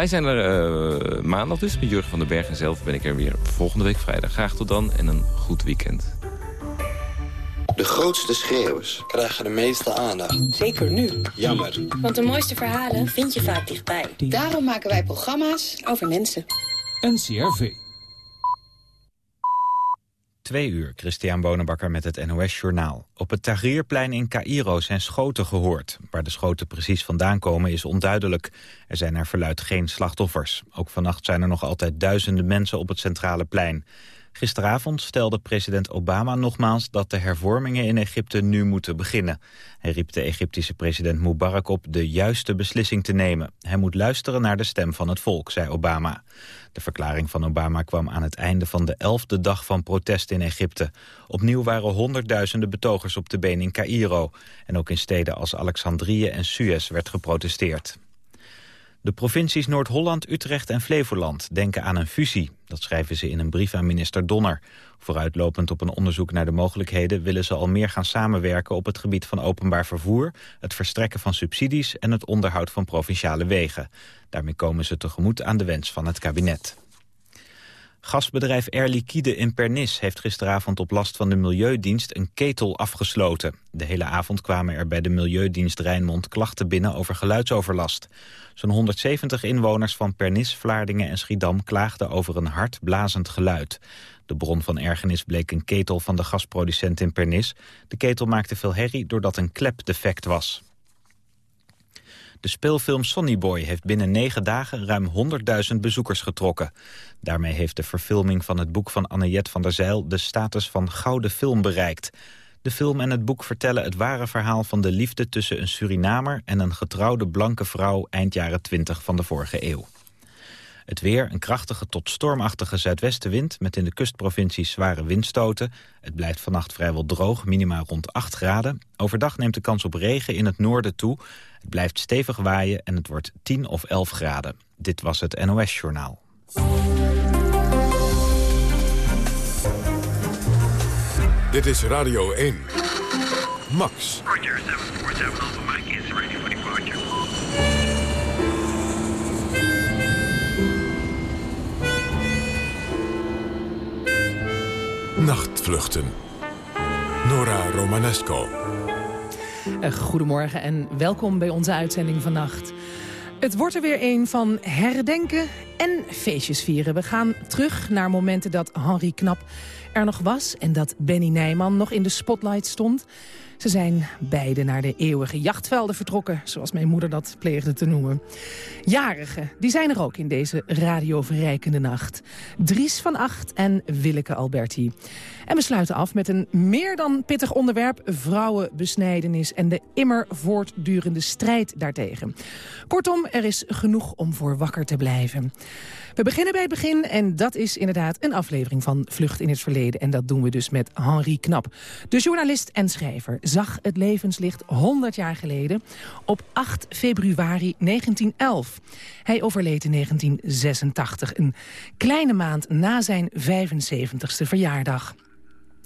Wij zijn er uh, maandag dus met Jurgen van den Berg. En zelf ben ik er weer volgende week vrijdag. Graag tot dan en een goed weekend. De grootste schreeuwers krijgen de meeste aandacht. Zeker nu. Jammer. Want de mooiste verhalen vind je vaak dichtbij. Daarom maken wij programma's over mensen. NCRV. Twee uur, Christian Bonenbakker met het NOS Journaal. Op het Tahrirplein in Cairo zijn schoten gehoord. Waar de schoten precies vandaan komen is onduidelijk. Er zijn naar verluid geen slachtoffers. Ook vannacht zijn er nog altijd duizenden mensen op het centrale plein. Gisteravond stelde president Obama nogmaals dat de hervormingen in Egypte nu moeten beginnen. Hij riep de Egyptische president Mubarak op de juiste beslissing te nemen. Hij moet luisteren naar de stem van het volk, zei Obama. De verklaring van Obama kwam aan het einde van de elfde dag van protest in Egypte. Opnieuw waren honderdduizenden betogers op de been in Cairo. En ook in steden als Alexandrië en Suez werd geprotesteerd. De provincies Noord-Holland, Utrecht en Flevoland denken aan een fusie. Dat schrijven ze in een brief aan minister Donner. Vooruitlopend op een onderzoek naar de mogelijkheden... willen ze al meer gaan samenwerken op het gebied van openbaar vervoer... het verstrekken van subsidies en het onderhoud van provinciale wegen. Daarmee komen ze tegemoet aan de wens van het kabinet. Gasbedrijf Air Liquide in Pernis heeft gisteravond op last van de Milieudienst een ketel afgesloten. De hele avond kwamen er bij de Milieudienst Rijnmond klachten binnen over geluidsoverlast. Zo'n 170 inwoners van Pernis, Vlaardingen en Schiedam klaagden over een hard blazend geluid. De bron van ergernis bleek een ketel van de gasproducent in Pernis. De ketel maakte veel herrie doordat een klep defect was. De speelfilm Sonny Boy heeft binnen negen dagen ruim 100.000 bezoekers getrokken. Daarmee heeft de verfilming van het boek van Annet van der Zeil de status van gouden film bereikt. De film en het boek vertellen het ware verhaal van de liefde tussen een Surinamer en een getrouwde blanke vrouw eind jaren 20 van de vorige eeuw. Het weer, een krachtige tot stormachtige zuidwestenwind... met in de kustprovincies zware windstoten. Het blijft vannacht vrijwel droog, minima rond 8 graden. Overdag neemt de kans op regen in het noorden toe. Het blijft stevig waaien en het wordt 10 of 11 graden. Dit was het NOS Journaal. Dit is Radio 1. Max. Roger, 747 Alpha Mike is ready for departure. Nachtvluchten. Nora Romanesco. Eh, Goedemorgen en welkom bij onze uitzending vannacht. Het wordt er weer een van herdenken en feestjes vieren. We gaan terug naar momenten dat Henri Knap er nog was... en dat Benny Nijman nog in de spotlight stond. Ze zijn beide naar de eeuwige jachtvelden vertrokken... zoals mijn moeder dat pleegde te noemen. Jarigen, die zijn er ook in deze radioverrijkende nacht. Dries van Acht en Willeke Alberti. En we sluiten af met een meer dan pittig onderwerp... vrouwenbesnijdenis en de immer voortdurende strijd daartegen. Kortom, er is genoeg om voor wakker te blijven. We beginnen bij het begin en dat is inderdaad een aflevering van Vlucht in het Verleden. En dat doen we dus met Henri Knap. De journalist en schrijver zag het levenslicht 100 jaar geleden op 8 februari 1911. Hij overleed in 1986, een kleine maand na zijn 75ste verjaardag.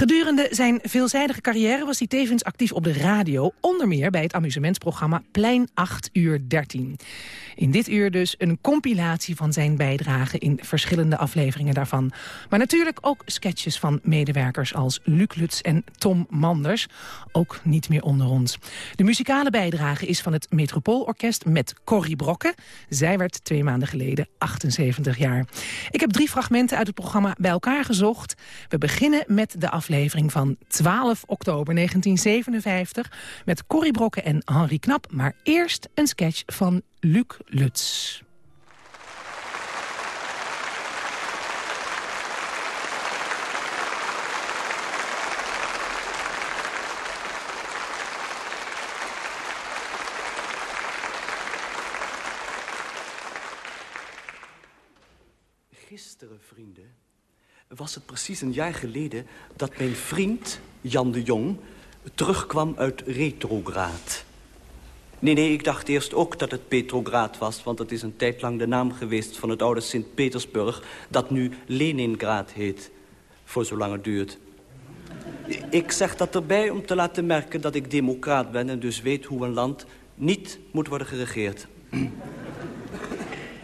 Gedurende zijn veelzijdige carrière was hij tevens actief op de radio... onder meer bij het amusementsprogramma Plein 8 uur 13. In dit uur dus een compilatie van zijn bijdrage in verschillende afleveringen daarvan. Maar natuurlijk ook sketches van medewerkers als Luc Lutz en Tom Manders. Ook niet meer onder ons. De muzikale bijdrage is van het Metropoolorkest met Corrie Brokke. Zij werd twee maanden geleden 78 jaar. Ik heb drie fragmenten uit het programma bij elkaar gezocht. We beginnen met de aflevering van 12 oktober 1957... met Corrie Brokke en Henri Knap. Maar eerst een sketch van Luc Lutz. Gisteren, was het precies een jaar geleden... dat mijn vriend, Jan de Jong, terugkwam uit retrograad. Nee, nee, ik dacht eerst ook dat het Petrograd was... want het is een tijd lang de naam geweest van het oude Sint-Petersburg... dat nu Leningrad heet, voor zolang het duurt. Ik zeg dat erbij om te laten merken dat ik democraat ben... en dus weet hoe een land niet moet worden geregeerd.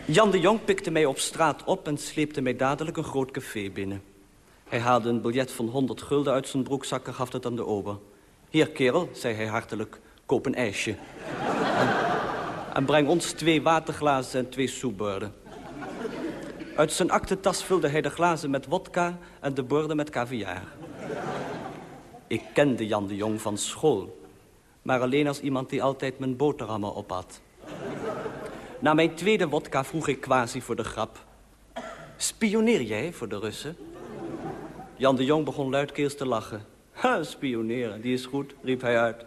Jan de Jong pikte mij op straat op en sleepte mij dadelijk een groot café binnen. Hij haalde een biljet van 100 gulden uit zijn broekzak en gaf het aan de ober. Hier, kerel, zei hij hartelijk, koop een ijsje. en, en breng ons twee waterglazen en twee soepborden. Uit zijn aktentas vulde hij de glazen met wodka en de borden met caviar. Ik kende Jan de Jong van school, maar alleen als iemand die altijd mijn boterhammen op had. Na mijn tweede wodka vroeg ik quasi voor de grap. Spioneer jij voor de Russen? Jan de Jong begon luidkeels te lachen. Ha, spioneren, die is goed, riep hij uit.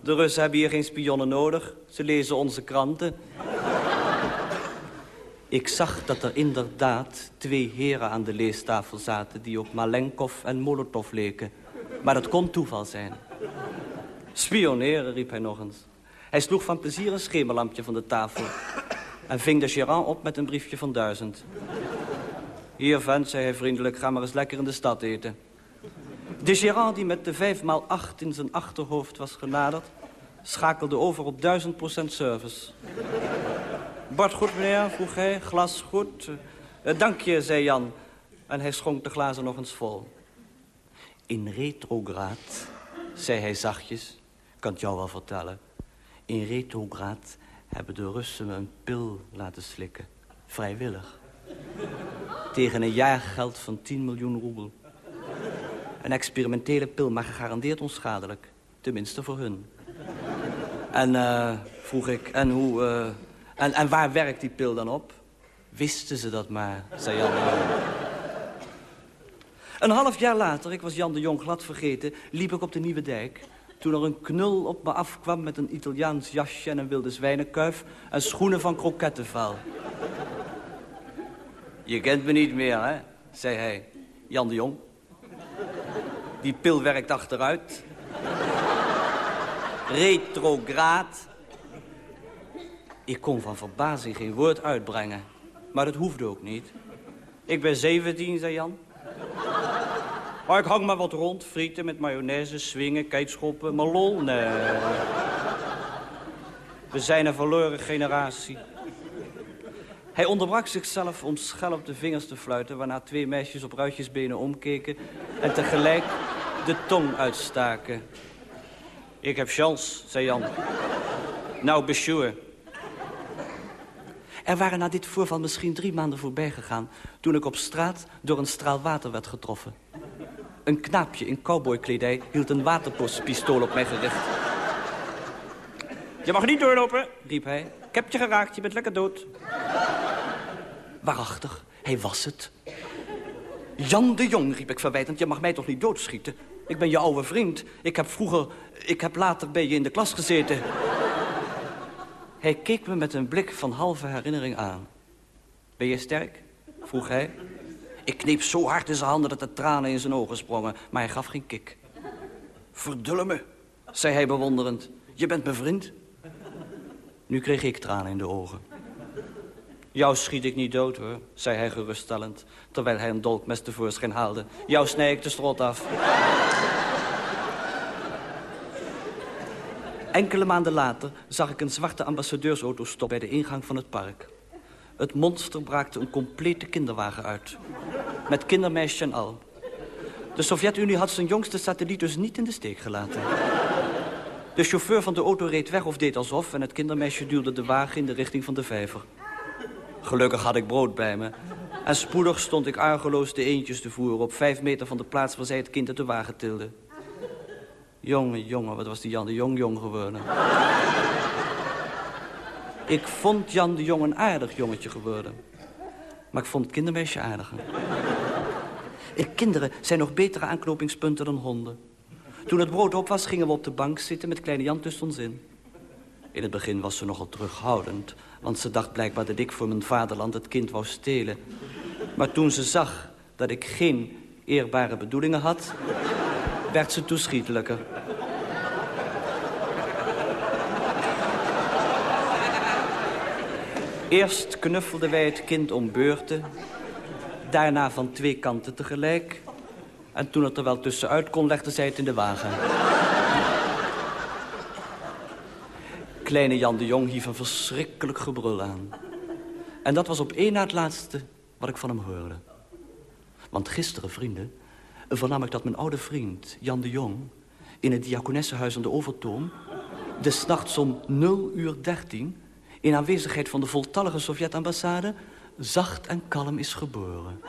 De Russen hebben hier geen spionnen nodig. Ze lezen onze kranten. Ik zag dat er inderdaad twee heren aan de leestafel zaten... die op Malenkov en Molotov leken. Maar dat kon toeval zijn. Spioneren, riep hij nog eens. Hij sloeg van plezier een schemerlampje van de tafel... en ving de Gérant op met een briefje van duizend. Hier, vent, zei hij vriendelijk, ga maar eens lekker in de stad eten. De Gérant, die met de vijf maal acht in zijn achterhoofd was genaderd... schakelde over op duizend procent service. Bord goed, meneer, vroeg hij. Glas goed. Uh, dank je, zei Jan. En hij schonk de glazen nog eens vol. In retrograad, zei hij zachtjes, kan het jou wel vertellen... in retrograad hebben de Russen me een pil laten slikken. Vrijwillig. Tegen een jaargeld van 10 miljoen roebel. Een experimentele pil, maar gegarandeerd onschadelijk. Tenminste voor hun. En uh, vroeg ik, en hoe... Uh, en, en waar werkt die pil dan op? Wisten ze dat maar, zei Jan de Jong. Een half jaar later, ik was Jan de Jong glad vergeten... liep ik op de Nieuwe Dijk. Toen er een knul op me afkwam met een Italiaans jasje en een wilde zwijnenkuif... en schoenen van krokettenvaal. Je kent me niet meer, hè? zei hij. Jan de Jong. Die pil werkt achteruit. Retrograad. Ik kon van verbazing geen woord uitbrengen. Maar dat hoefde ook niet. Ik ben 17, zei Jan. Maar ik hang maar wat rond. Frieten met mayonaise, swingen, kijkschoppen. Maar lol, nee. We zijn een verloren generatie. Hij onderbrak zichzelf om schel op de vingers te fluiten... waarna twee meisjes op ruitjesbenen omkeken... en tegelijk de tong uitstaken. Ik heb chance, zei Jan. Nou, besjoer. Er waren na dit voorval misschien drie maanden voorbij gegaan... toen ik op straat door een straal water werd getroffen. Een knaapje in cowboykledij hield een waterpistool op mij gericht. Je mag niet doorlopen, riep hij. Ik heb je geraakt, je bent lekker dood. Waarachtig, hij was het. Jan de Jong, riep ik verwijtend, je mag mij toch niet doodschieten? Ik ben je oude vriend. Ik heb vroeger, ik heb later bij je in de klas gezeten. Hij keek me met een blik van halve herinnering aan. Ben je sterk? vroeg hij. Ik kneep zo hard in zijn handen dat de tranen in zijn ogen sprongen, maar hij gaf geen kik. Verdulle me, zei hij bewonderend. Je bent mijn vriend. Nu kreeg ik tranen in de ogen. Jou schiet ik niet dood, hoor, zei hij geruststellend... terwijl hij een dolkmes tevoorschijn haalde. Jou snij ik de strot af. Enkele maanden later zag ik een zwarte ambassadeursauto stoppen... bij de ingang van het park. Het monster braakte een complete kinderwagen uit. Met kindermeisje en al. De Sovjet-Unie had zijn jongste satelliet dus niet in de steek gelaten. De chauffeur van de auto reed weg of deed alsof... en het kindermeisje duwde de wagen in de richting van de vijver. Gelukkig had ik brood bij me. En spoedig stond ik argeloos de eentjes te voeren... op vijf meter van de plaats waar zij het kind uit de wagen tilde. Jongen, jongen, wat was die Jan de Jong jong geworden. Ik vond Jan de Jong een aardig jongetje geworden. Maar ik vond het kindermeisje aardiger. En kinderen zijn nog betere aanknopingspunten dan honden. Toen het brood op was, gingen we op de bank zitten met kleine Jan tussen ons in. In het begin was ze nogal terughoudend, want ze dacht blijkbaar dat ik voor mijn vaderland het kind wou stelen. Maar toen ze zag dat ik geen eerbare bedoelingen had, werd ze toeschietelijker. Eerst knuffelden wij het kind om beurten. Daarna van twee kanten tegelijk. En toen het er wel tussenuit kon, legde zij het in de wagen. Kleine Jan de Jong hief een verschrikkelijk gebrul aan. En dat was op één na het laatste wat ik van hem hoorde. Want gisteren, vrienden, vernam ik dat mijn oude vriend Jan de Jong... in het diakonessenhuis aan de Overtoom... de nachts om 0 uur 13 in aanwezigheid van de voltallige Sovjet-ambassade... zacht en kalm is geboren.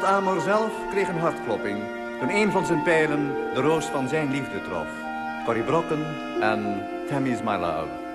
Lot Amor zelf kreeg een hartklopping toen een van zijn pijlen de roos van zijn liefde trof. Corrie Brokken en Tammy's My Love.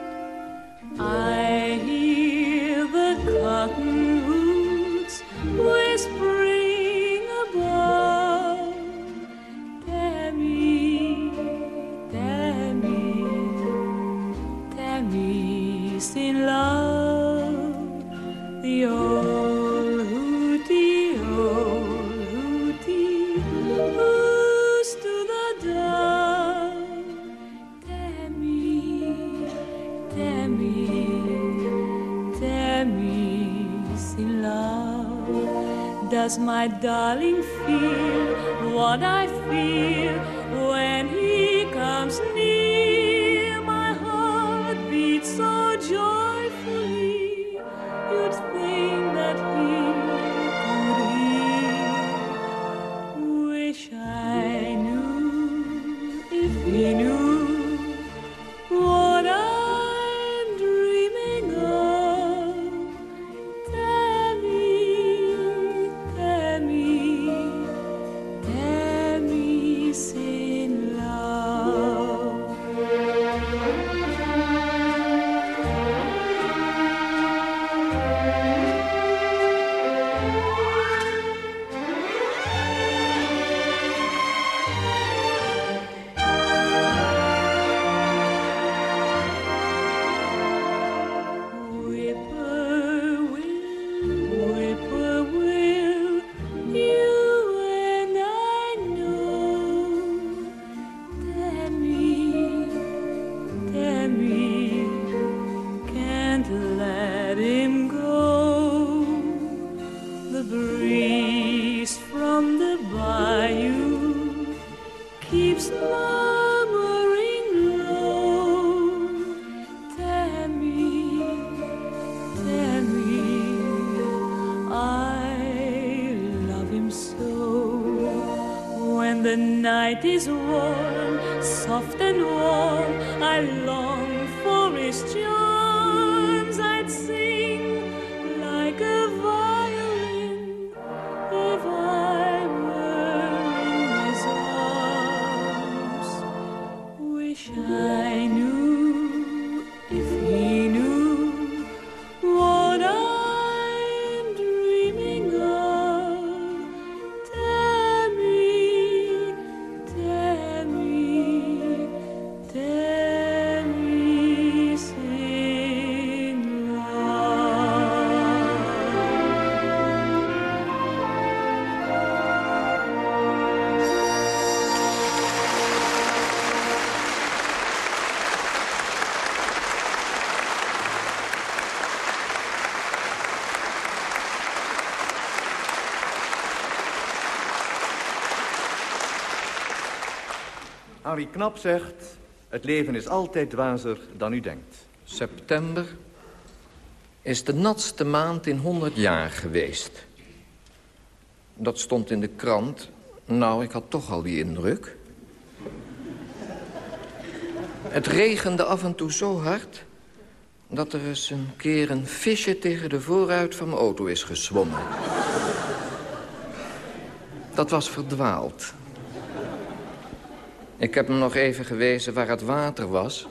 tes eaux. Harry Knap zegt... het leven is altijd dwazer dan u denkt. September is de natste maand in 100 jaar geweest. Dat stond in de krant. Nou, ik had toch al die indruk. Het regende af en toe zo hard... dat er eens een keer een visje tegen de voorruit van mijn auto is gezwommen. Dat was verdwaald. Ik heb hem nog even gewezen waar het water was.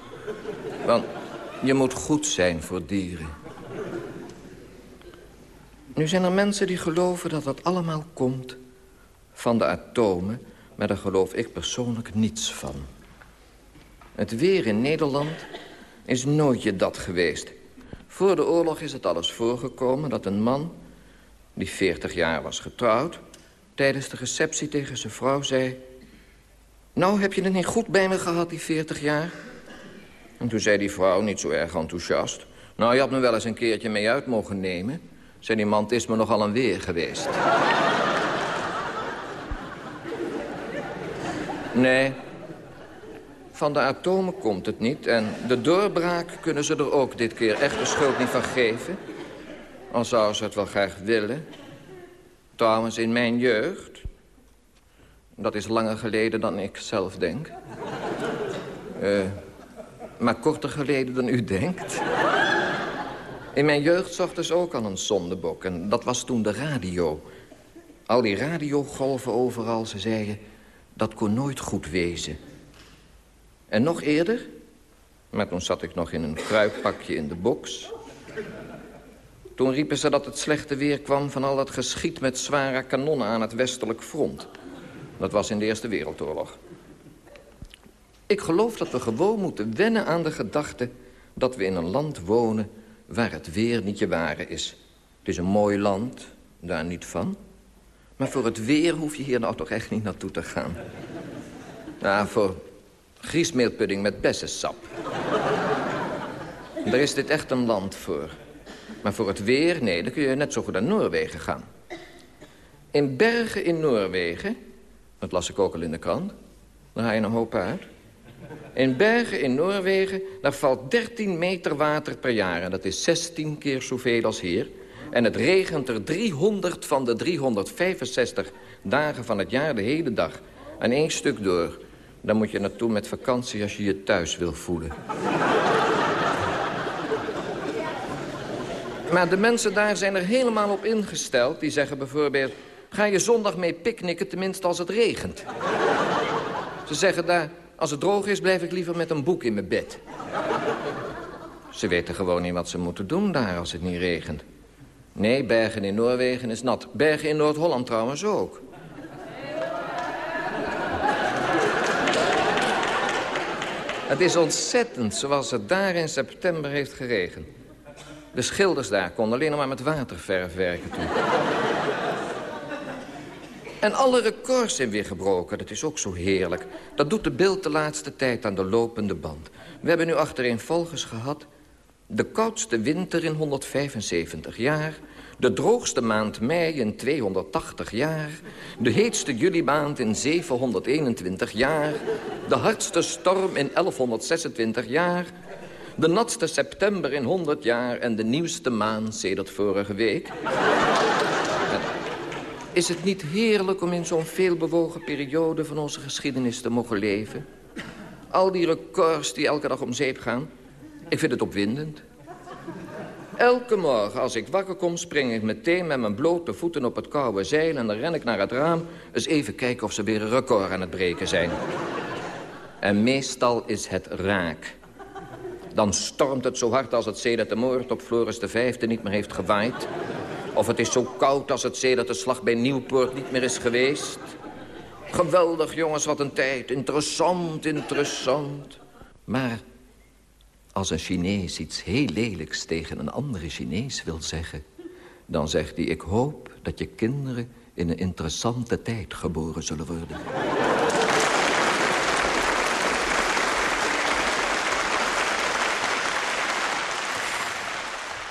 Want je moet goed zijn voor dieren. Nu zijn er mensen die geloven dat dat allemaal komt van de atomen... maar daar geloof ik persoonlijk niets van. Het weer in Nederland is nooit je dat geweest. Voor de oorlog is het alles voorgekomen dat een man... die 40 jaar was getrouwd... tijdens de receptie tegen zijn vrouw zei... Nou, heb je het niet goed bij me gehad, die 40 jaar? En toen zei die vrouw, niet zo erg enthousiast... Nou, je had me wel eens een keertje mee uit mogen nemen. Zei die man, is me nogal een weer geweest. Nee, van de atomen komt het niet. En de doorbraak kunnen ze er ook dit keer echt de schuld niet van geven. Al zouden ze het wel graag willen. Trouwens, in mijn jeugd... Dat is langer geleden dan ik zelf denk. Eh, maar korter geleden dan u denkt. In mijn jeugd zochten ze ook al een zondebok. En dat was toen de radio. Al die radiogolven overal, ze zeiden... dat kon nooit goed wezen. En nog eerder... maar toen zat ik nog in een kruippakje in de box... Toen riepen ze dat het slechte weer kwam van al dat geschiet met zware kanonnen aan het westelijk front. Dat was in de Eerste Wereldoorlog. Ik geloof dat we gewoon moeten wennen aan de gedachte... dat we in een land wonen waar het weer niet je ware is. Het is een mooi land, daar niet van. Maar voor het weer hoef je hier nou toch echt niet naartoe te gaan. Ja, voor griesmeelpudding met bessensap. Daar is dit echt een land voor. Maar voor het weer, nee, dan kun je net zo goed naar Noorwegen gaan. In Bergen in Noorwegen, dat las ik ook al in de krant... daar haal je een hoop uit. In Bergen in Noorwegen, daar valt 13 meter water per jaar... en dat is 16 keer zoveel als hier. En het regent er 300 van de 365 dagen van het jaar de hele dag. En één stuk door. Dan moet je naartoe met vakantie als je je thuis wil voelen. Maar de mensen daar zijn er helemaal op ingesteld. Die zeggen bijvoorbeeld... ga je zondag mee picknicken, tenminste als het regent. Ze zeggen daar... als het droog is, blijf ik liever met een boek in mijn bed. Ze weten gewoon niet wat ze moeten doen daar als het niet regent. Nee, Bergen in Noorwegen is nat. Bergen in Noord-Holland trouwens ook. Het is ontzettend zoals het daar in september heeft geregend. De schilders daar konden alleen nog maar met waterverf werken toen. En alle records zijn weer gebroken. Dat is ook zo heerlijk. Dat doet de beeld de laatste tijd aan de lopende band. We hebben nu achtereenvolgens gehad... de koudste winter in 175 jaar... de droogste maand mei in 280 jaar... de heetste julimaand in 721 jaar... de hardste storm in 1126 jaar... de natste september in 100 jaar... en de nieuwste maan sedert vorige week... Is het niet heerlijk om in zo'n veelbewogen periode van onze geschiedenis te mogen leven? Al die records die elke dag om zeep gaan. Ik vind het opwindend. Elke morgen als ik wakker kom, spring ik meteen met mijn blote voeten op het koude zeil... en dan ren ik naar het raam, eens even kijken of ze weer een record aan het breken zijn. En meestal is het raak. Dan stormt het zo hard als het zee dat de moord op Floris de Vijfde niet meer heeft gewaaid. Of het is zo koud als het dat de slag bij Nieuwpoort niet meer is geweest. Geweldig, jongens, wat een tijd. Interessant, interessant. Maar als een Chinees iets heel lelijks tegen een andere Chinees wil zeggen... dan zegt hij, ik hoop dat je kinderen in een interessante tijd geboren zullen worden.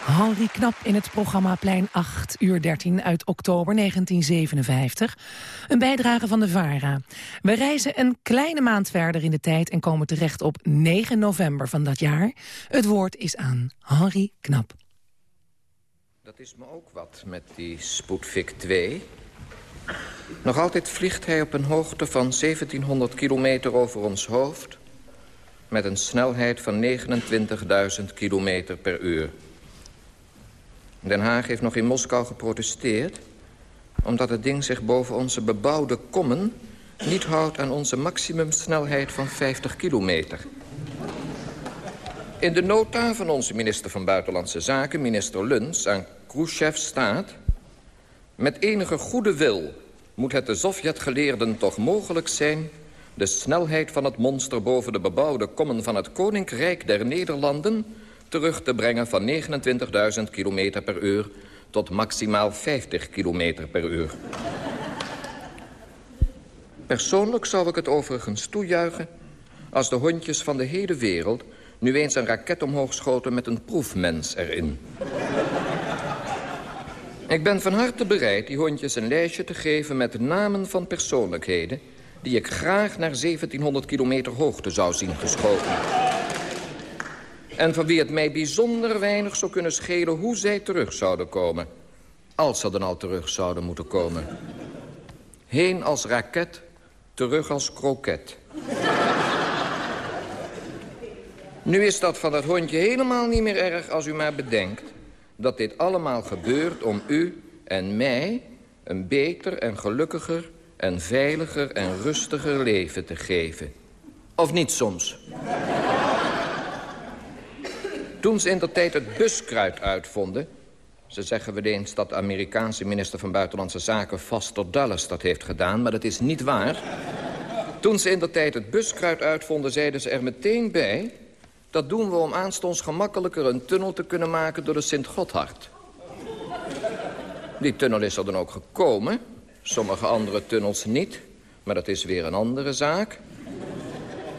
Henri Knap in het programma Plein 8, uur 13 uit oktober 1957. Een bijdrage van de VARA. We reizen een kleine maand verder in de tijd en komen terecht op 9 november van dat jaar. Het woord is aan Henri Knap. Dat is me ook wat met die Sputnik 2. Nog altijd vliegt hij op een hoogte van 1700 kilometer over ons hoofd... met een snelheid van 29.000 kilometer per uur. Den Haag heeft nog in Moskou geprotesteerd... omdat het ding zich boven onze bebouwde kommen... niet houdt aan onze maximumsnelheid van 50 kilometer. In de nota van onze minister van Buitenlandse Zaken, minister Luns... aan Khrushchev staat... met enige goede wil moet het de Sovjetgeleerden toch mogelijk zijn... de snelheid van het monster boven de bebouwde kommen van het Koninkrijk der Nederlanden terug te brengen van 29.000 km per uur tot maximaal 50 km per uur. Persoonlijk zou ik het overigens toejuichen... als de hondjes van de hele wereld nu eens een raket omhoog schoten met een proefmens erin. Ik ben van harte bereid die hondjes een lijstje te geven met namen van persoonlijkheden... die ik graag naar 1700 kilometer hoogte zou zien geschoten. En van wie het mij bijzonder weinig zou kunnen schelen hoe zij terug zouden komen. Als ze dan al terug zouden moeten komen. Heen als raket, terug als kroket. Nu is dat van dat hondje helemaal niet meer erg als u maar bedenkt... dat dit allemaal gebeurt om u en mij een beter en gelukkiger... en veiliger en rustiger leven te geven. Of niet soms? Toen ze in de tijd het buskruid uitvonden... ze zeggen wel eens dat de Amerikaanse minister van Buitenlandse Zaken... Foster Dulles dat heeft gedaan, maar dat is niet waar. Toen ze in de tijd het buskruid uitvonden, zeiden ze er meteen bij... dat doen we om aanstonds gemakkelijker een tunnel te kunnen maken door de Sint-Gotthard. Die tunnel is er dan ook gekomen. Sommige andere tunnels niet, maar dat is weer een andere zaak...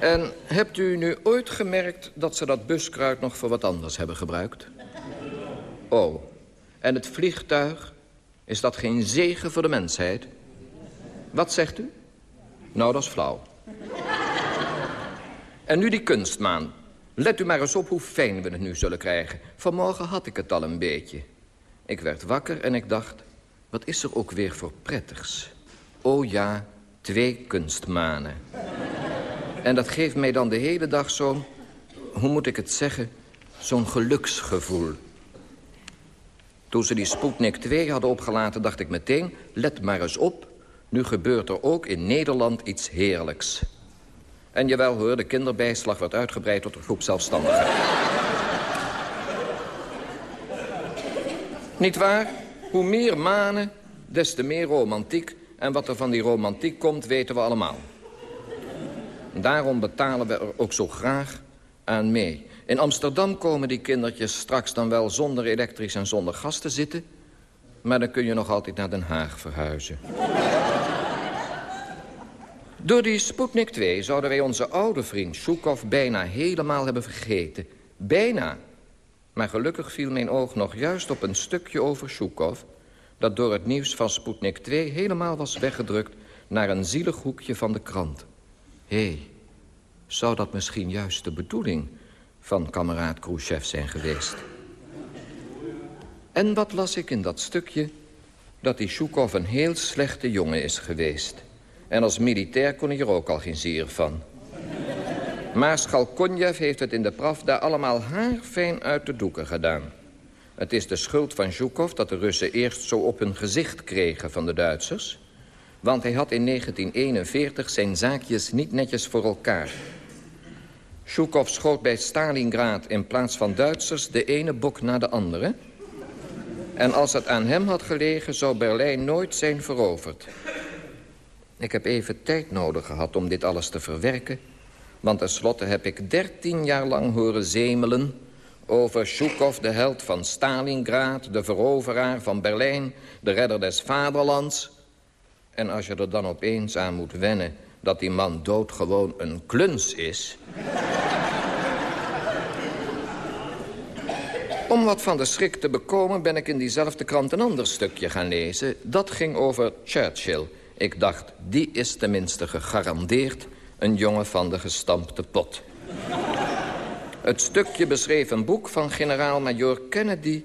En hebt u nu ooit gemerkt dat ze dat buskruid nog voor wat anders hebben gebruikt? Oh, en het vliegtuig, is dat geen zegen voor de mensheid? Wat zegt u? Nou, dat is flauw. En nu die kunstmaan. Let u maar eens op hoe fijn we het nu zullen krijgen. Vanmorgen had ik het al een beetje. Ik werd wakker en ik dacht... wat is er ook weer voor prettigs? Oh ja, twee kunstmanen. En dat geeft mij dan de hele dag zo'n, hoe moet ik het zeggen, zo'n geluksgevoel. Toen ze die Sputnik 2 hadden opgelaten, dacht ik meteen... let maar eens op, nu gebeurt er ook in Nederland iets heerlijks. En jawel hoor, de kinderbijslag wordt uitgebreid tot een groep zelfstandigen. Niet waar? Hoe meer manen, des te meer romantiek. En wat er van die romantiek komt, weten we allemaal. Daarom betalen we er ook zo graag aan mee. In Amsterdam komen die kindertjes straks dan wel zonder elektrisch en zonder gas te zitten. Maar dan kun je nog altijd naar Den Haag verhuizen. Door die Sputnik 2 zouden wij onze oude vriend Shukov bijna helemaal hebben vergeten. Bijna. Maar gelukkig viel mijn oog nog juist op een stukje over Shukov... dat door het nieuws van Sputnik 2 helemaal was weggedrukt... naar een zielig hoekje van de krant. Zou dat misschien juist de bedoeling van kameraad Khrushchev zijn geweest? En wat las ik in dat stukje? dat die Shukov een heel slechte jongen is geweest. En als militair kon hij er ook al geen zier van. Maar Skalkonjev heeft het in de Pravda allemaal haarfijn uit de doeken gedaan. Het is de schuld van Zhukov dat de Russen eerst zo op hun gezicht kregen van de Duitsers. Want hij had in 1941 zijn zaakjes niet netjes voor elkaar. Zhukov schoot bij Stalingrad in plaats van Duitsers de ene bok na de andere. En als het aan hem had gelegen, zou Berlijn nooit zijn veroverd. Ik heb even tijd nodig gehad om dit alles te verwerken. Want tenslotte heb ik dertien jaar lang horen zemelen... over Zhukov, de held van Stalingrad, de veroveraar van Berlijn... de redder des vaderlands. En als je er dan opeens aan moet wennen... dat die man doodgewoon een kluns is... Om wat van de schrik te bekomen ben ik in diezelfde krant een ander stukje gaan lezen. Dat ging over Churchill. Ik dacht, die is tenminste gegarandeerd een jongen van de gestampte pot. Het stukje beschreef een boek van generaal-majoor Kennedy...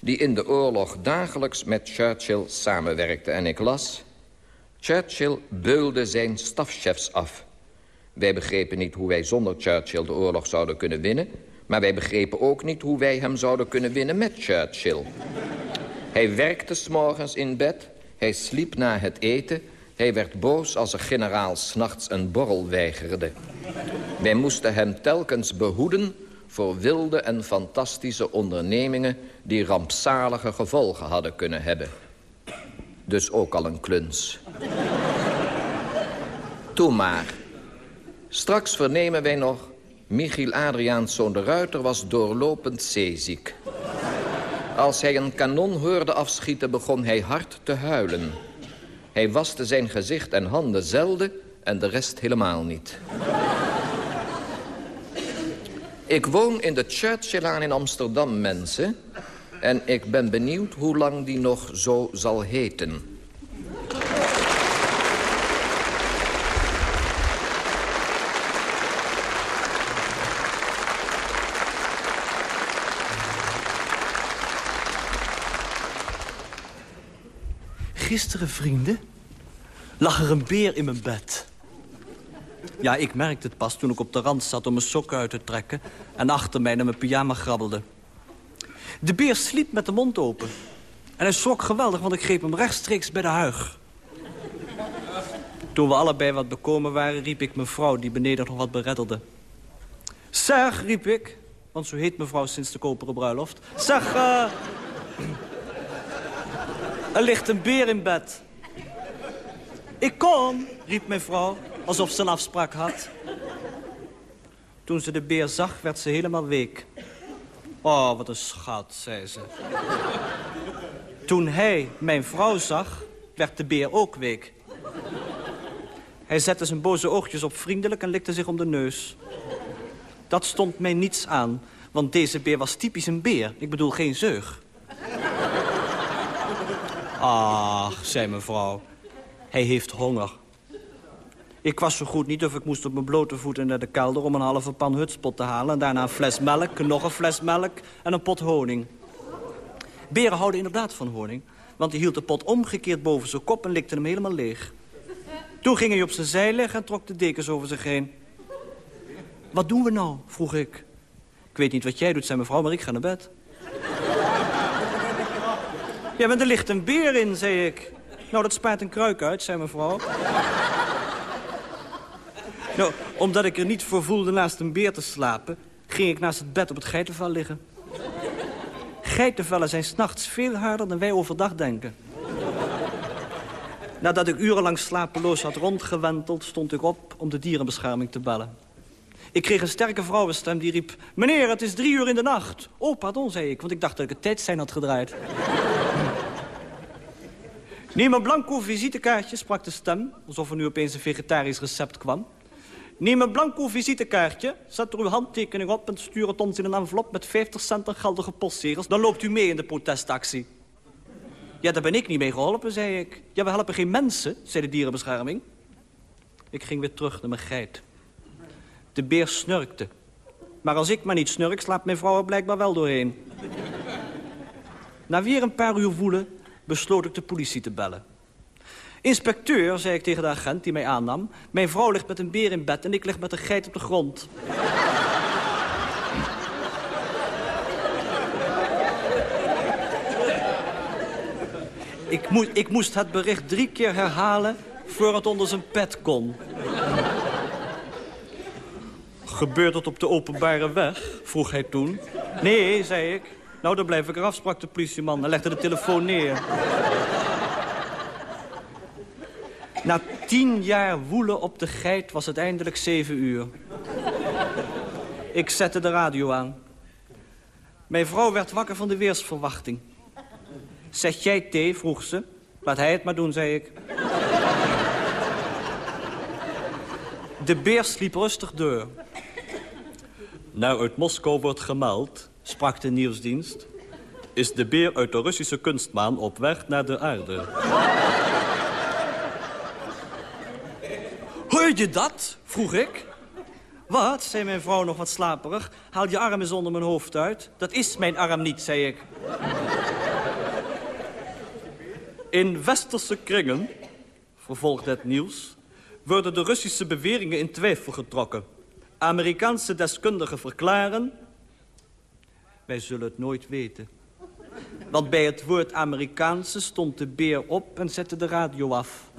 die in de oorlog dagelijks met Churchill samenwerkte. En ik las... Churchill beulde zijn stafchefs af. Wij begrepen niet hoe wij zonder Churchill de oorlog zouden kunnen winnen... maar wij begrepen ook niet hoe wij hem zouden kunnen winnen met Churchill. Hij werkte s'morgens in bed, hij sliep na het eten... Hij werd boos als een generaal s'nachts een borrel weigerde. Wij moesten hem telkens behoeden voor wilde en fantastische ondernemingen... die rampzalige gevolgen hadden kunnen hebben. Dus ook al een kluns. Toen maar. Straks vernemen wij nog... Michiel Adriaanszoon de Ruiter was doorlopend zeeziek. Als hij een kanon hoorde afschieten, begon hij hard te huilen... Hij waste zijn gezicht en handen zelden en de rest helemaal niet. ik woon in de Churchillaan in Amsterdam, mensen. En ik ben benieuwd hoe lang die nog zo zal heten. Gisteren, vrienden, lag er een beer in mijn bed. Ja, ik merkte het pas toen ik op de rand zat om mijn sokken uit te trekken... en achter mij naar mijn pyjama grabbelde. De beer sliep met de mond open. En hij schrok geweldig, want ik greep hem rechtstreeks bij de huig. Toen we allebei wat bekomen waren, riep ik mijn vrouw... die beneden nog wat bereddelde. Zeg, riep ik, want zo heet mevrouw sinds de koperen bruiloft. Zeg, uh, er ligt een beer in bed. Ik kom, riep mijn vrouw, alsof ze een afspraak had. Toen ze de beer zag, werd ze helemaal week. Oh, wat een schat, zei ze. Toen hij mijn vrouw zag, werd de beer ook week. Hij zette zijn boze oogjes op vriendelijk en likte zich om de neus. Dat stond mij niets aan, want deze beer was typisch een beer. Ik bedoel geen zeug. Ach, zei mevrouw. Hij heeft honger. Ik was zo goed niet of ik moest op mijn blote voeten naar de kelder... om een halve pan hutspot te halen. En daarna een fles melk, nog een fles melk en een pot honing. Beren houden inderdaad van honing. Want hij hield de pot omgekeerd boven zijn kop en likte hem helemaal leeg. Toen ging hij op zijn zij liggen en trok de dekens over zich heen. Wat doen we nou? vroeg ik. Ik weet niet wat jij doet, zei mevrouw, maar ik ga naar bed. Ja, maar er ligt een beer in, zei ik. Nou, dat spaart een kruik uit, zei mevrouw. Nou, omdat ik er niet voor voelde naast een beer te slapen... ging ik naast het bed op het geitenvel liggen. Geitenvellen zijn s'nachts veel harder dan wij overdag denken. Nadat ik urenlang slapeloos had rondgewenteld... stond ik op om de dierenbescherming te bellen. Ik kreeg een sterke vrouwenstem die riep... Meneer, het is drie uur in de nacht. Oh, pardon, zei ik, want ik dacht dat ik het tijdstijn had gedraaid. Neem een blanco visitekaartje, sprak de stem, alsof er nu opeens een vegetarisch recept kwam. Neem een blanco visitekaartje, zet er uw handtekening op... en stuur het ons in een envelop met 50 cent en geldige postzegels. Dan loopt u mee in de protestactie. Ja, daar ben ik niet mee geholpen, zei ik. Ja, we helpen geen mensen, zei de dierenbescherming. Ik ging weer terug naar mijn geit. De beer snurkte. Maar als ik maar niet snurk, slaapt mijn vrouw er blijkbaar wel doorheen. Na weer een paar uur voelen besloot ik de politie te bellen. Inspecteur, zei ik tegen de agent die mij aannam... mijn vrouw ligt met een beer in bed en ik lig met een geit op de grond. ik, moest, ik moest het bericht drie keer herhalen voor het onder zijn pet kon. Gebeurt het op de openbare weg? vroeg hij toen. Nee, zei ik. Nou, dan blijf ik eraf, sprak de politieman en legde de telefoon neer. Na tien jaar woelen op de geit was het eindelijk zeven uur. Ik zette de radio aan. Mijn vrouw werd wakker van de weersverwachting. Zeg jij thee, vroeg ze. Laat hij het maar doen, zei ik. De beer sliep rustig door. Nou, uit Moskou wordt gemeld, sprak de nieuwsdienst... is de beer uit de Russische kunstmaan op weg naar de aarde. Hoor je dat? vroeg ik. Wat, zei mijn vrouw nog wat slaperig. Haal je arm eens onder mijn hoofd uit. Dat is mijn arm niet, zei ik. In westerse kringen, vervolgde het nieuws... worden de Russische beweringen in twijfel getrokken. Amerikaanse deskundigen verklaren... Wij zullen het nooit weten. Want bij het woord Amerikaanse stond de beer op en zette de radio af.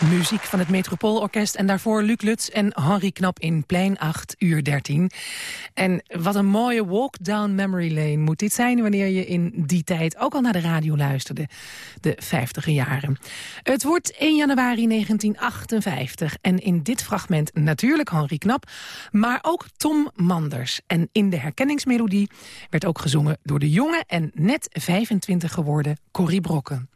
Muziek van het Metropoolorkest. En daarvoor Luc Lutz en Henri Knap in Plein 8, uur 13. En wat een mooie walk down memory lane moet dit zijn... wanneer je in die tijd ook al naar de radio luisterde. De 50 jaren. Het wordt 1 januari 1958. En in dit fragment natuurlijk Henri Knap, maar ook Tom Manders. En in de herkenningsmelodie werd ook gezongen door de jonge en net 25 geworden Corrie Brokken.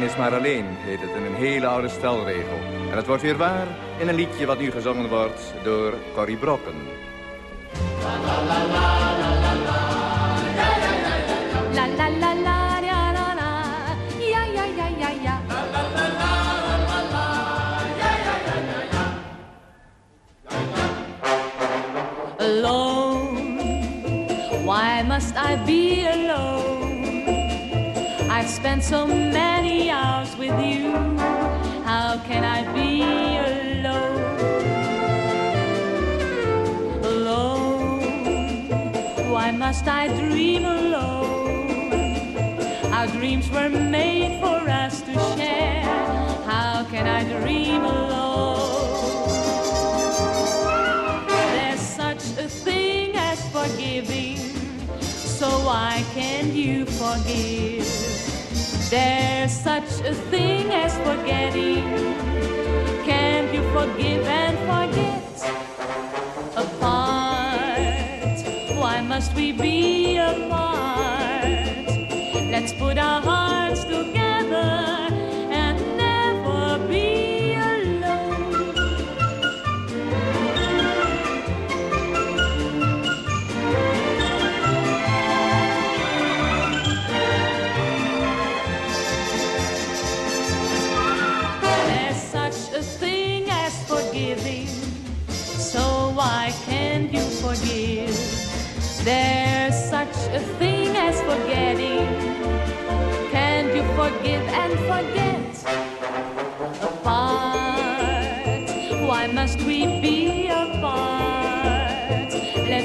Is maar alleen, heet het in een hele oude stelregel. En het wordt weer waar in een liedje wat nu gezongen wordt door Corrie Brokken. La la la la Alone, why must I be spent so many hours with you. How can I be alone? Alone, why must I dream alone? Our dreams were made for us to share. How can I dream alone? There's such a thing as forgiving, so why can't you forgive? There's such a thing as forgetting. Can't you forgive and forget? Apart, why must we be apart?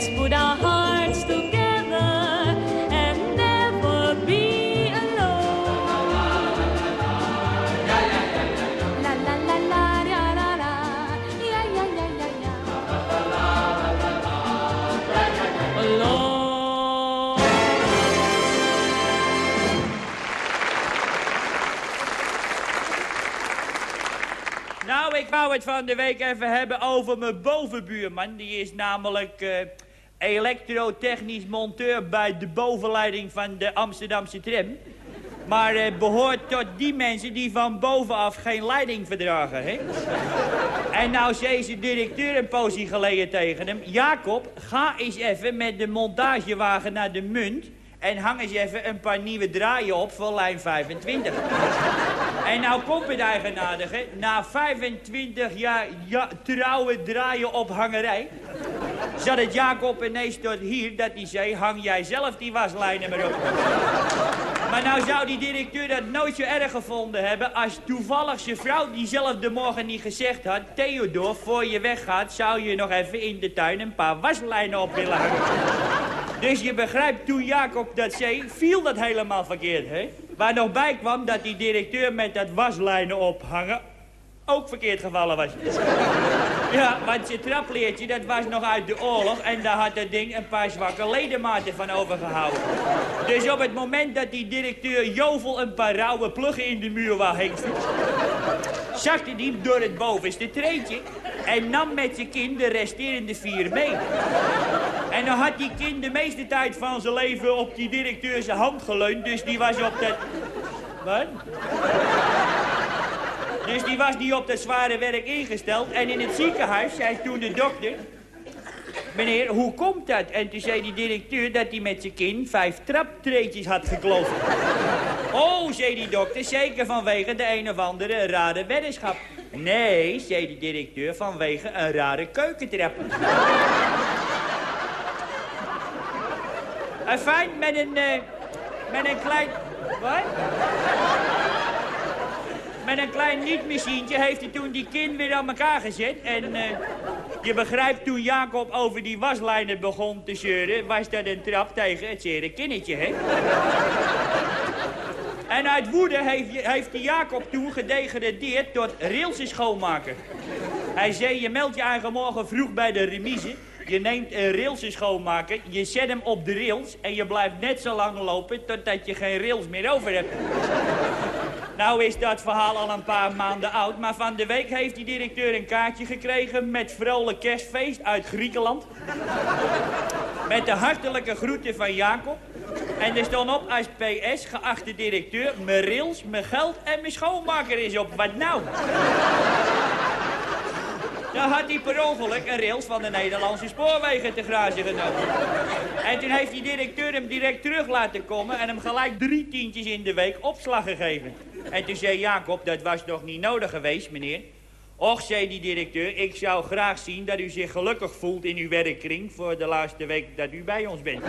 Let's put hearts together and never be alone. La la la la la la. Alone. Nou, ik wou het van de week even hebben over mijn bovenbuurman. Die is namelijk eh, elektrotechnisch monteur bij de bovenleiding van de Amsterdamse tram. Maar eh, behoort tot die mensen die van bovenaf geen leiding verdragen, hè? En nou zei ze directeur een poosje geleden tegen hem... Jacob, ga eens even met de montagewagen naar de munt... en hang eens even een paar nieuwe draaien op voor lijn 25. En nou komt het eigenaardige. Na 25 jaar ja, trouwe draaien ophangerij... zat het Jacob ineens tot hier dat hij zei... hang jij zelf die waslijnen maar op. Maar nou zou die directeur dat nooit zo erg gevonden hebben... als toevallig zijn vrouw diezelfde morgen niet gezegd had... Theodor, voor je weggaat zou je nog even in de tuin een paar waslijnen op willen hangen. Dus je begrijpt, toen Jacob dat zei, viel dat helemaal verkeerd, hè? Waar nog bij kwam dat die directeur met dat waslijnen ophangen ook verkeerd gevallen was. Ja, want zijn trapleertje, dat was nog uit de oorlog... en daar had dat ding een paar zwakke ledematen van overgehouden. Dus op het moment dat die directeur Jovel een paar rauwe pluggen in de muur wou hengsten... zakte die door het bovenste treetje... en nam met zijn kind de resterende vier mee. En dan had die kind de meeste tijd van zijn leven op die directeur zijn hand geleund... dus die was op dat... Wat? Dus die was niet op dat zware werk ingesteld. En in het ziekenhuis zei toen de dokter... Meneer, hoe komt dat? En toen zei die directeur dat hij met zijn kind vijf traptreetjes had geklopt. Oh, zei die dokter, zeker vanwege de een of andere rare weddenschap. Nee, zei de directeur, vanwege een rare keukentrap. Fijn, met een, eh, met een klein... Wat? Met een klein niet-machientje heeft hij toen die kin weer aan elkaar gezet. En, eh, Je begrijpt, toen Jacob over die waslijnen begon te zeuren... was dat een trap tegen het zere kinnetje, hè? en uit woede heeft, heeft die Jacob toen gedegradeerd tot railsen schoonmaker. Hij zei, je meldt je eigen morgen vroeg bij de remise... Je neemt een railsen schoonmaker, je zet hem op de rails... en je blijft net zo lang lopen totdat je geen rails meer over hebt. Nou is dat verhaal al een paar maanden oud, maar van de week heeft die directeur een kaartje gekregen met vrolijk kerstfeest uit Griekenland. Met de hartelijke groeten van Jacob. En er stond op als PS, geachte directeur, mijn rails, mijn geld en mijn schoonmaker is op. Wat nou? Dan had hij per ongeluk een rails van de Nederlandse spoorwegen te grazen genomen. En toen heeft die directeur hem direct terug laten komen... en hem gelijk drie tientjes in de week opslag gegeven. En toen zei Jacob, dat was nog niet nodig geweest, meneer. Och, zei die directeur, ik zou graag zien dat u zich gelukkig voelt in uw werkkring... voor de laatste week dat u bij ons bent.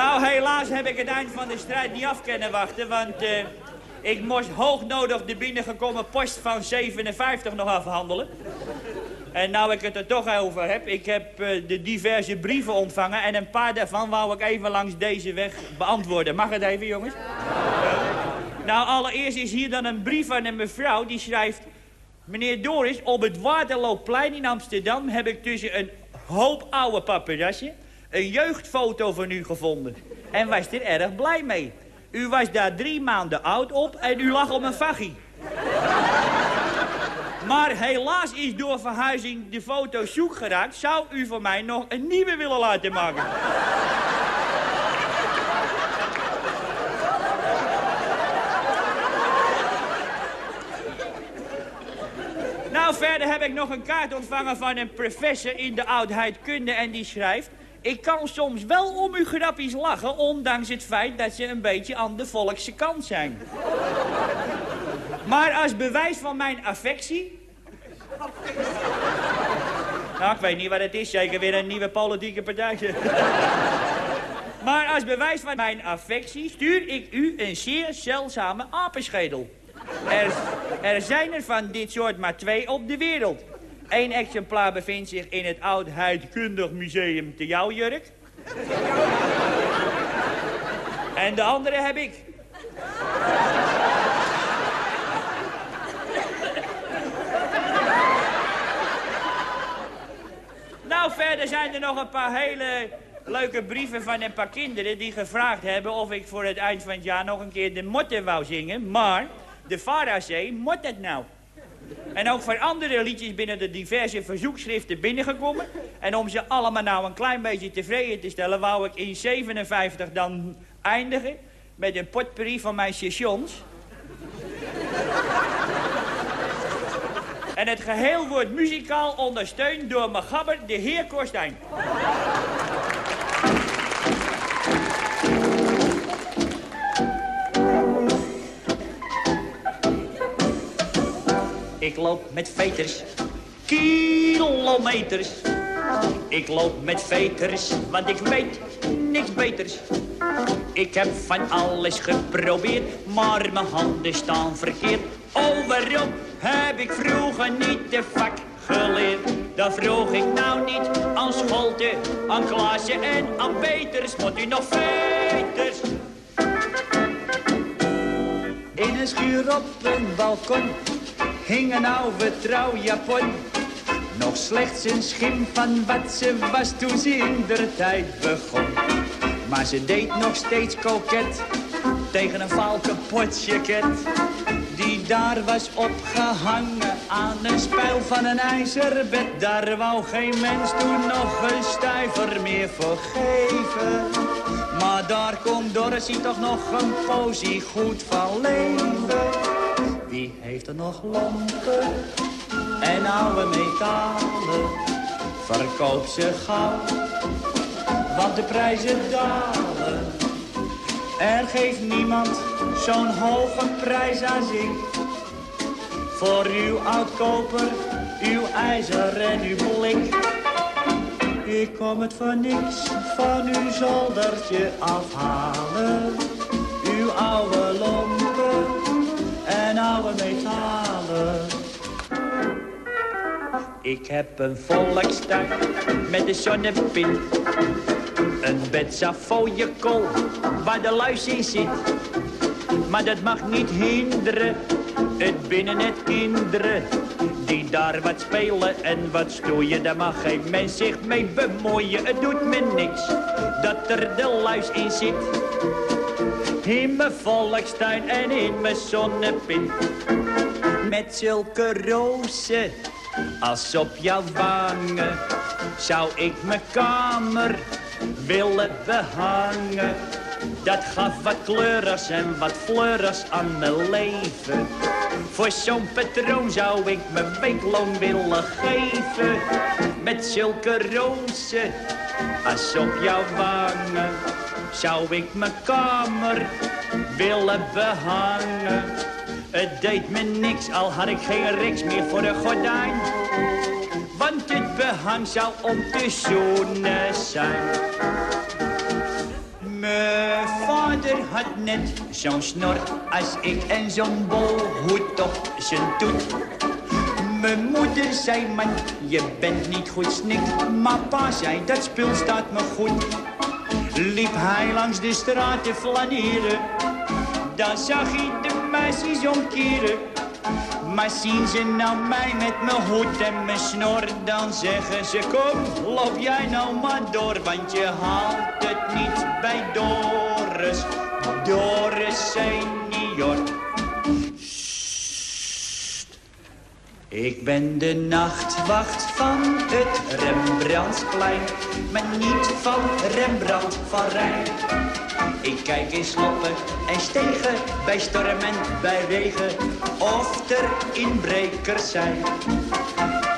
Nou, helaas heb ik het eind van de strijd niet af kunnen wachten, want eh, ik moest hoognodig de binnengekomen post van 57 nog afhandelen. En nou ik het er toch over heb, ik heb eh, de diverse brieven ontvangen en een paar daarvan wou ik even langs deze weg beantwoorden. Mag het even, jongens? Nou, allereerst is hier dan een brief van een mevrouw die schrijft... Meneer Doris, op het Waterloopplein in Amsterdam heb ik tussen een hoop oude paparazzen een jeugdfoto van u gevonden. En was er erg blij mee. U was daar drie maanden oud op en u lag op een vaggie. Maar helaas is door verhuizing de foto zoek geraakt. Zou u voor mij nog een nieuwe willen laten maken? Nou, verder heb ik nog een kaart ontvangen van een professor in de oudheidkunde en die schrijft... Ik kan soms wel om uw grappies lachen, ondanks het feit dat ze een beetje aan de volkse kant zijn. Maar als bewijs van mijn affectie... Nou, ik weet niet wat het is, zeker weer een nieuwe politieke partij. maar als bewijs van mijn affectie stuur ik u een zeer zeldzame apenschedel. Er, er zijn er van dit soort maar twee op de wereld. Eén exemplaar bevindt zich in het Oudheidkundig Museum te jouw jurk. en de andere heb ik. nou, verder zijn er nog een paar hele leuke brieven van een paar kinderen... die gevraagd hebben of ik voor het eind van het jaar nog een keer de motten wou zingen. Maar de Vara zei, moet dat nou? En ook voor andere liedjes binnen de diverse verzoekschriften binnengekomen. En om ze allemaal nou een klein beetje tevreden te stellen... wou ik in 57 dan eindigen met een potpourri van mijn stations. en het geheel wordt muzikaal ondersteund door mijn gabber, de heer Korstijn. Ik loop met veters, kilometers. Ik loop met veters, want ik weet niks beters. Ik heb van alles geprobeerd, maar mijn handen staan verkeerd. Oh, waarom heb ik vroeger niet de vak geleerd? Dat vroeg ik nou niet aan Scholte, aan Klaassen en aan Peters. Moet u nog veters? In een schuur op een balkon hing een oude trouwjapon. Nog slechts een schim van wat ze was toen ze in der tijd begon. Maar ze deed nog steeds koket tegen een jacket. Die daar was opgehangen aan een spijl van een ijzerbed. Daar wou geen mens toen nog een stuiver meer voor geven. Maar daar komt Dorothy toch nog een posie goed van leven. Heeft er nog lampen en oude metalen? Verkoop ze gauw, want de prijzen dalen. Er geeft niemand zo'n hoge prijs als ik. Voor uw oudkoper, uw ijzer en uw blik. Ik kom het voor niks van uw zoldertje afhalen. Uw oude Ik heb een volkstuin met een zonnepin. Een bed kool waar de luis in zit. Maar dat mag niet hinderen, het binnen het kinderen. Die daar wat spelen en wat stoeien, daar mag geen mens zich mee bemoeien. Het doet me niks dat er de luis in zit. In mijn volkstuin en in mijn zonnepin. Met zulke rozen als op jouw wangen. Zou ik mijn kamer willen behangen. Dat gaf wat kleurers en wat fleurs aan mijn leven. Voor zo'n patroon zou ik mijn weekloon willen geven. Met zulke rozen als op jouw wangen. Zou ik mijn kamer willen behangen. Het deed me niks, al had ik geen riks meer voor een gordijn. Want het behang zou om te zoenen zijn. Mijn vader had net zo'n snor als ik en zo'n bolhoed op zijn toet. Mijn moeder zei, man, je bent niet goed snik. Maar pa zei, dat spul staat me goed. Liep hij langs de straat te flaneren. Dan zag hij de meisjes omkeren. Maar zien ze nou mij met mijn hoed en mijn snor, dan zeggen ze kom, loop jij nou maar door, want je haalt het niet bij Doris, Doris senior. Ik ben de nachtwacht van het Rembrandtsplein, maar niet van Rembrandt van Rijn. Ik kijk in sloppen en stegen, bij storm en bij regen, of er inbrekers zijn.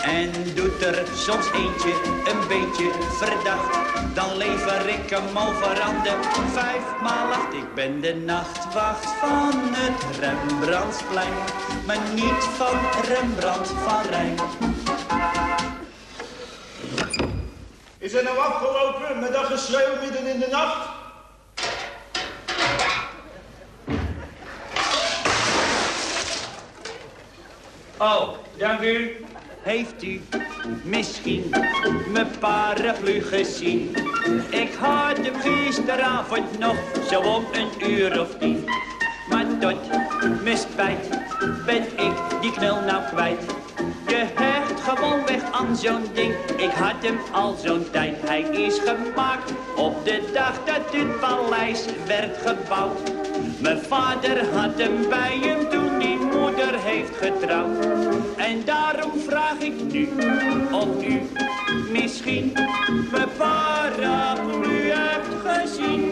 En er soms eentje een beetje verdacht, dan lever ik hem over aan de vijfmaal acht. Ik ben de nachtwacht van het Rembrandtsplein, maar niet van Rembrandt van Rijn. Is het nou afgelopen met dat geschreeuw midden in de nacht? Oh, dank u. Heeft u misschien mijn paraplu gezien? Ik had hem gisteravond nog zo om een uur of tien. Maar tot mijn spijt ben ik die knul nou kwijt. Je hecht gewoon weg aan zo'n ding. Ik had hem al zo'n tijd. Hij is gemaakt op de dag dat het paleis werd gebouwd. Mijn vader had hem bij hem toen die moeder heeft getrouwd. En daarom vraag ik nu of u misschien mijn paraplu hebt gezien.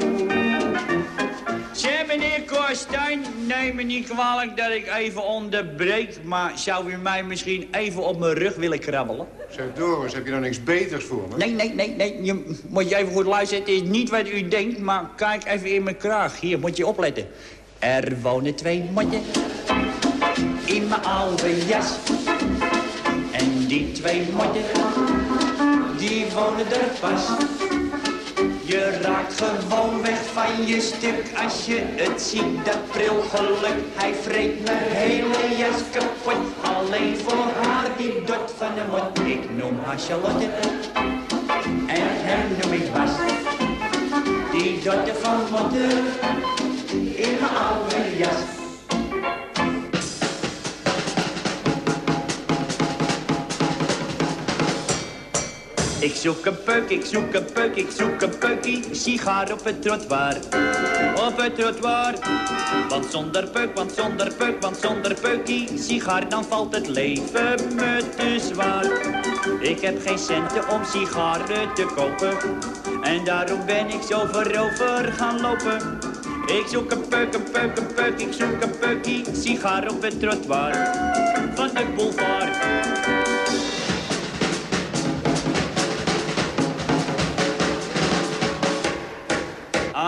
Zeg meneer Korstijn, neem me niet kwalijk dat ik even onderbreek... maar zou u mij misschien even op mijn rug willen krabbelen? Zeg Doris, heb je nou niks beters voor me? Nee, nee, nee, nee. Je moet je even goed luisteren. Het is niet wat u denkt, maar kijk even in mijn kraag. Hier, moet je opletten. Er wonen twee motten in mijn oude jas. En die twee motten, die wonen er pas. Je raakt gewoon weg van je stuk als je het ziet, dat prilgeluk. Hij vreet mijn hele jas kapot, alleen voor haar die dot van de mot. Ik noem haar Charlotte en hem noem ik Bas. Die dotte van motten in mijn oude jas. Ik zoek een peuk, ik zoek een peuk, ik zoek een peukie, sigaar op het trottoir. Op het trottoir. Want zonder peuk, want zonder peuk, want zonder peukie, sigaar, dan valt het leven me te zwaar. Ik heb geen centen om sigaren te kopen. En daarom ben ik zo voorover gaan lopen. Ik zoek een peuk, een peuk, een peuk, ik zoek een peukie, sigaar op het trottoir. Van de boulevard.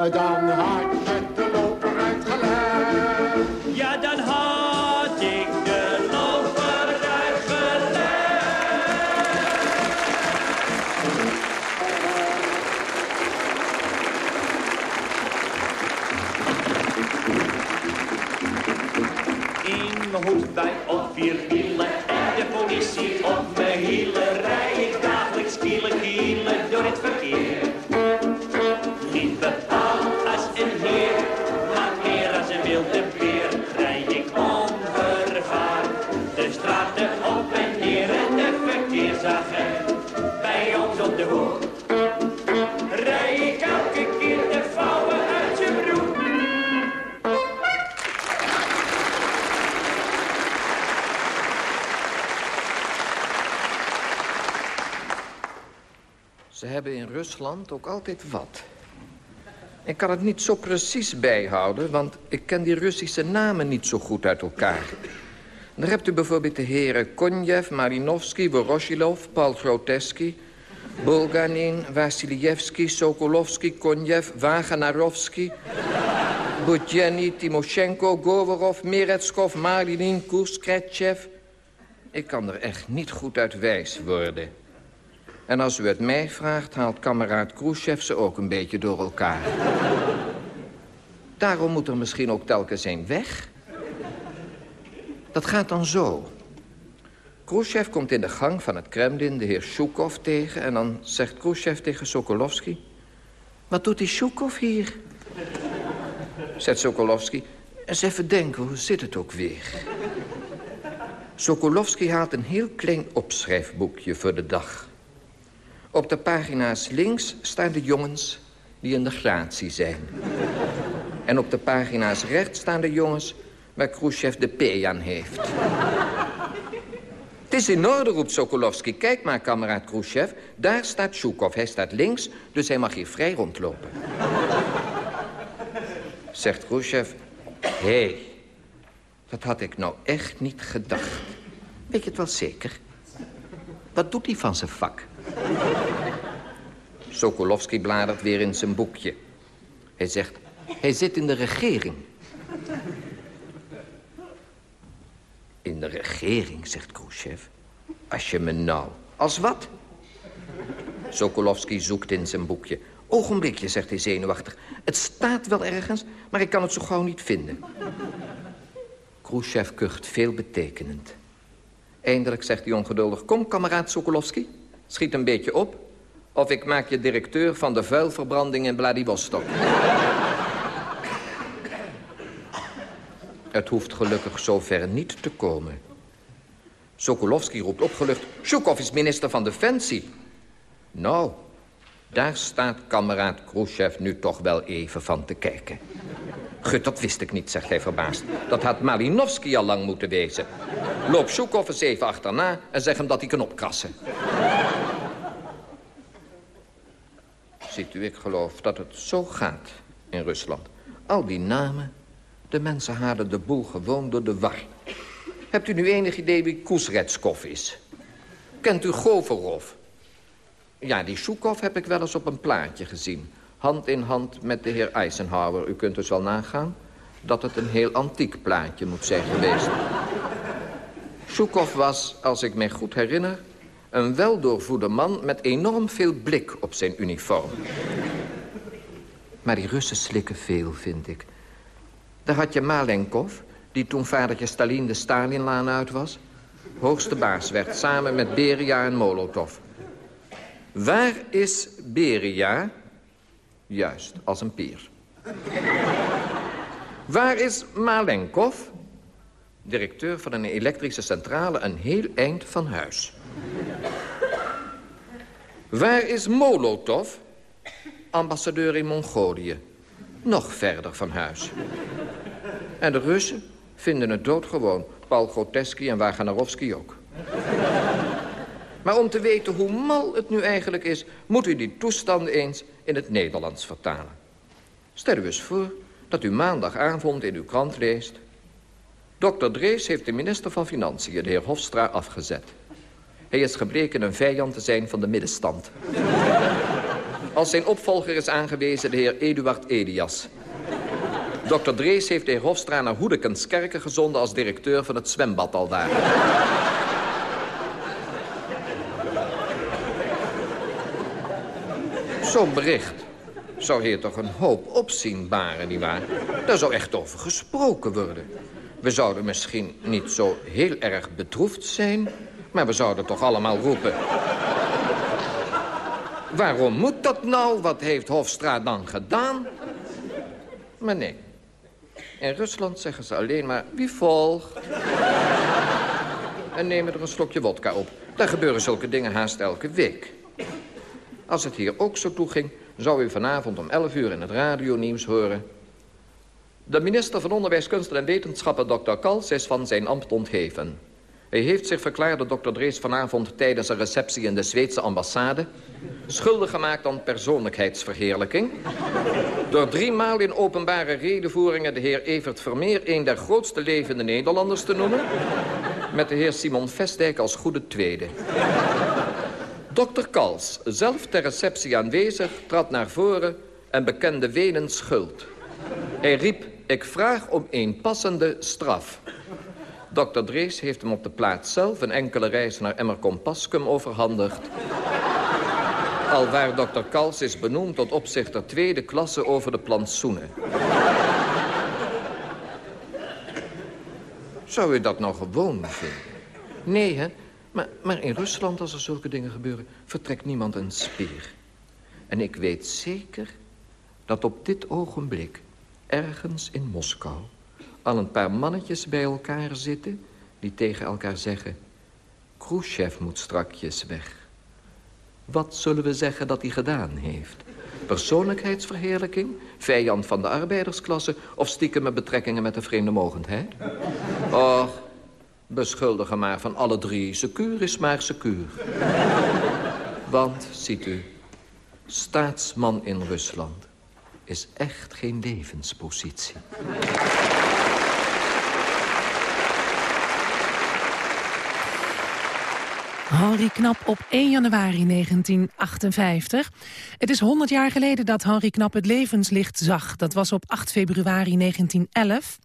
Dan had je de loper uitgelegd. Ja, dan had ik de loper uitgelegd. In hoed bij op vier wielen en de politie op mijn hielen. Rij ik dagelijks kielen kielen door het verkeer. Een heer, maar meer als een wilde beer. Rij ik onvervaard de straten op en neer en de verkeersagent bij ons op de hoek. Rij ik elke keer de vouwen uit zijn broek. Ze hebben in Rusland ook altijd wat. Ik kan het niet zo precies bijhouden, want ik ken die Russische namen niet zo goed uit elkaar. Dan hebt u bijvoorbeeld de heren Konjev, Marinovsky, Voroshilov, Paul Groteski... Bulganin, Vasiljevski, Sokolovsky, Konjev, Waganarovsky... Budjeni, Timoshenko, Govorov, Meretskov, Marlinin, Kurskretchev. Ik kan er echt niet goed uit wijs worden. En als u het mij vraagt, haalt kameraad Khrushchev ze ook een beetje door elkaar. Daarom moet er misschien ook telkens een weg. Dat gaat dan zo. Khrushchev komt in de gang van het Kremlin de heer Shukov tegen... en dan zegt Khrushchev tegen Sokolovsky... Wat doet die Shukov hier? Zegt Sokolovsky... Eens even denken, hoe zit het ook weer? Sokolovsky haalt een heel klein opschrijfboekje voor de dag. Op de pagina's links staan de jongens die in de gratie zijn. En op de pagina's rechts staan de jongens waar Khrushchev de P aan heeft. Het is in orde, roept Sokolovsky. Kijk maar, kameraad Khrushchev. Daar staat Shukov. Hij staat links, dus hij mag hier vrij rondlopen. Zegt Khrushchev. Hé, hey, dat had ik nou echt niet gedacht. Weet je het wel zeker? Wat doet hij van zijn vak? Sokolovsky bladert weer in zijn boekje. Hij zegt, hij zit in de regering. In de regering, zegt Khrushchev. Als je me nou... Als wat? Sokolovsky zoekt in zijn boekje. Ogenblikje, zegt hij zenuwachtig. Het staat wel ergens, maar ik kan het zo gauw niet vinden. Khrushchev kucht veelbetekenend. Eindelijk zegt hij ongeduldig... Kom, kameraad Sokolovsky, schiet een beetje op... of ik maak je directeur van de vuilverbranding in Vladivostok. Het hoeft gelukkig zover niet te komen. Sokolovsky roept opgelucht... Shukov is minister van Defensie. Nou, daar staat kameraad Khrushchev nu toch wel even van te kijken. Gut, dat wist ik niet, zegt hij verbaasd. Dat had Malinovsky al lang moeten wezen. Loop Shukov eens even achterna en zeg hem dat hij kan opkrassen. Ziet u, ik geloof dat het zo gaat in Rusland. Al die namen, de mensen halen de boel gewoon door de war. Hebt u nu enig idee wie Kuzretskov is? Kent u Govorov? Ja, die Shukov heb ik wel eens op een plaatje gezien. Hand in hand met de heer Eisenhower. U kunt dus wel nagaan dat het een heel antiek plaatje moet zijn geweest. Shukov was, als ik mij goed herinner... een weldoorvoede man met enorm veel blik op zijn uniform. Maar die Russen slikken veel, vind ik. Daar had je Malenkov, die toen vadertje Stalin de Stalinlaan uit was... hoogste baas werd, samen met Beria en Molotov. Waar is Beria? Juist, als een pier. Waar is Malenkov? Directeur van een elektrische centrale een heel eind van huis. Waar is Molotov? Ambassadeur in Mongolië. Nog verder van huis. En de Russen vinden het doodgewoon. Paul Groteski en Waganarovsky ook. Maar om te weten hoe mal het nu eigenlijk is... moet u die toestanden eens in het Nederlands vertalen. Stel u eens voor dat u maandagavond in uw krant leest... Dr. Drees heeft de minister van Financiën, de heer Hofstra, afgezet. Hij is gebleken een vijand te zijn van de middenstand. Als zijn opvolger is aangewezen de heer Eduard Elias. Dr. Drees heeft de heer Hofstra naar Hoedekenskerken gezonden... als directeur van het zwembad al Zo'n bericht zou hier toch een hoop opzien baren, nietwaar? Daar zou echt over gesproken worden. We zouden misschien niet zo heel erg bedroefd zijn... maar we zouden toch allemaal roepen... Waarom moet dat nou? Wat heeft Hofstra dan gedaan? Maar nee. In Rusland zeggen ze alleen maar wie volgt. en nemen er een slokje wodka op. Daar gebeuren zulke dingen haast elke week. Als het hier ook zo toeging, zou u vanavond om 11 uur in het radionieuws horen... De minister van Onderwijs, Kunsten en Wetenschappen, Dr. Kals, is van zijn ambt ontheven. Hij heeft zich verklaard dat Dr. Drees vanavond tijdens een receptie in de Zweedse ambassade... schuldig gemaakt aan persoonlijkheidsverheerlijking... door driemaal in openbare redenvoeringen de heer Evert Vermeer... een der grootste levende Nederlanders te noemen... met de heer Simon Vestdijk als goede tweede. Dr. Kals, zelf ter receptie aanwezig, trad naar voren... en bekende wenend schuld. Hij riep, ik vraag om een passende straf. Dr. Drees heeft hem op de plaats zelf een enkele reis naar Emmerkompascum overhandigd. Alwaar Dr. Kals is benoemd tot opzichter tweede klasse over de plantsoenen. Zou u dat nou gewoon vinden? Nee, hè? Maar, maar in Rusland, als er zulke dingen gebeuren... vertrekt niemand een spier. En ik weet zeker dat op dit ogenblik... ergens in Moskou al een paar mannetjes bij elkaar zitten... die tegen elkaar zeggen... Khrushchev moet strakjes weg. Wat zullen we zeggen dat hij gedaan heeft? Persoonlijkheidsverheerlijking? Vijand van de arbeidersklasse? Of stiekem met betrekkingen met de vreemde mogendheid? Och, beschuldigen maar van alle drie. Secuur is maar secuur. Want, ziet u, staatsman in Rusland is echt geen levenspositie. Henri Knap op 1 januari 1958. Het is 100 jaar geleden dat Henri Knap het levenslicht zag. Dat was op 8 februari 1911.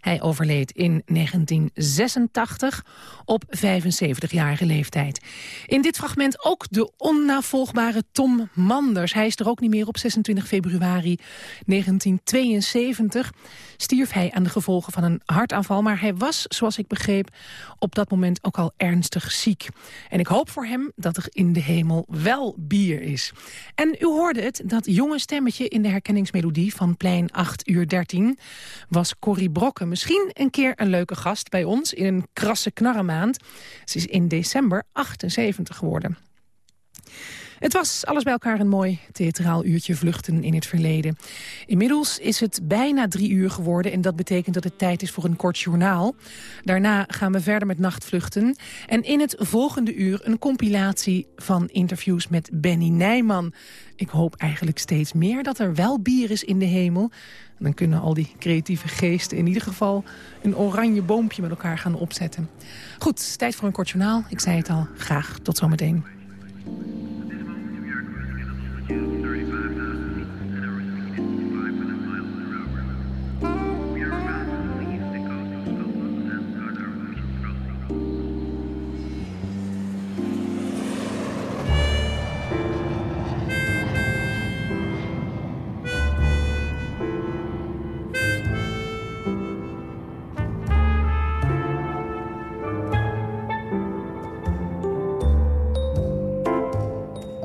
Hij overleed in 1986 op 75-jarige leeftijd. In dit fragment ook de onnavolgbare Tom Manders. Hij is er ook niet meer op 26 februari 1972. Stierf hij aan de gevolgen van een hartaanval. Maar hij was, zoals ik begreep, op dat moment ook al ernstig ziek. En ik hoop voor hem dat er in de hemel wel bier is. En u hoorde het, dat jonge stemmetje in de herkenningsmelodie van plein 8 uur 13 was Corrie Brokken. Misschien een keer een leuke gast bij ons in een krasse knarrenmaand. Ze is in december 78 geworden. Het was alles bij elkaar een mooi theatraal uurtje vluchten in het verleden. Inmiddels is het bijna drie uur geworden en dat betekent dat het tijd is voor een kort journaal. Daarna gaan we verder met nachtvluchten. En in het volgende uur een compilatie van interviews met Benny Nijman. Ik hoop eigenlijk steeds meer dat er wel bier is in de hemel. dan kunnen al die creatieve geesten in ieder geval een oranje boompje met elkaar gaan opzetten. Goed, tijd voor een kort journaal. Ik zei het al, graag tot zometeen.